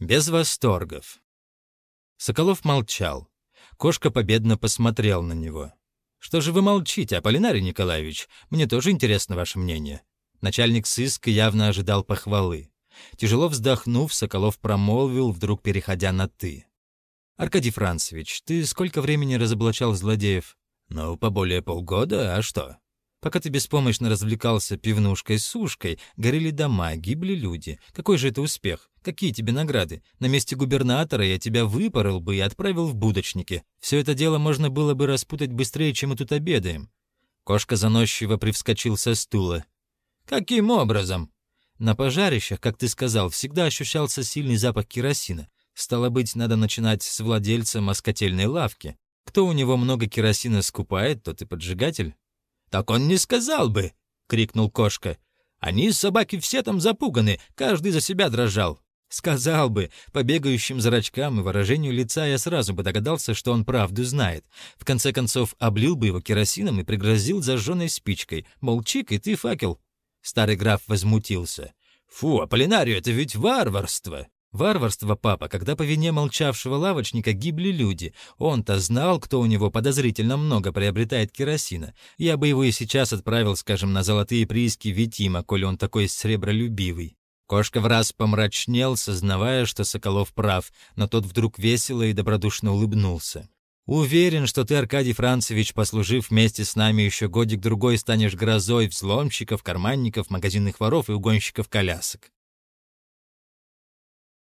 Без восторгов. Соколов молчал. Кошка победно посмотрел на него. «Что же вы молчите, Аполлинарий Николаевич? Мне тоже интересно ваше мнение». Начальник сыска явно ожидал похвалы. Тяжело вздохнув, Соколов промолвил, вдруг переходя на «ты». «Аркадий Францевич, ты сколько времени разоблачал злодеев?» «Ну, поболее полгода, а что?» Пока ты беспомощно развлекался пивнушкой-сушкой, горели дома, гибли люди. Какой же это успех? Какие тебе награды? На месте губернатора я тебя выпорол бы и отправил в будочники. Все это дело можно было бы распутать быстрее, чем мы тут обедаем». Кошка заносчиво привскочил со стула. «Каким образом?» «На пожарищах, как ты сказал, всегда ощущался сильный запах керосина. Стало быть, надо начинать с владельца москотельной лавки. Кто у него много керосина скупает, тот и поджигатель». «Так он не сказал бы!» — крикнул кошка. «Они, собаки, все там запуганы, каждый за себя дрожал». Сказал бы, по бегающим зрачкам и выражению лица я сразу бы догадался, что он правду знает. В конце концов, облил бы его керосином и пригрозил зажженной спичкой. Мол, чик, и ты факел. Старый граф возмутился. «Фу, Аполлинарию, это ведь варварство!» Варварство, папа, когда по вине молчавшего лавочника гибли люди. Он-то знал, кто у него подозрительно много приобретает керосина. Я бы его и сейчас отправил, скажем, на золотые прииски Витима, коли он такой сребролюбивый. Кошка в раз помрачнел, сознавая, что Соколов прав, но тот вдруг весело и добродушно улыбнулся. «Уверен, что ты, Аркадий Францевич, послужив вместе с нами еще годик-другой, станешь грозой взломщиков, карманников, магазинных воров и угонщиков колясок.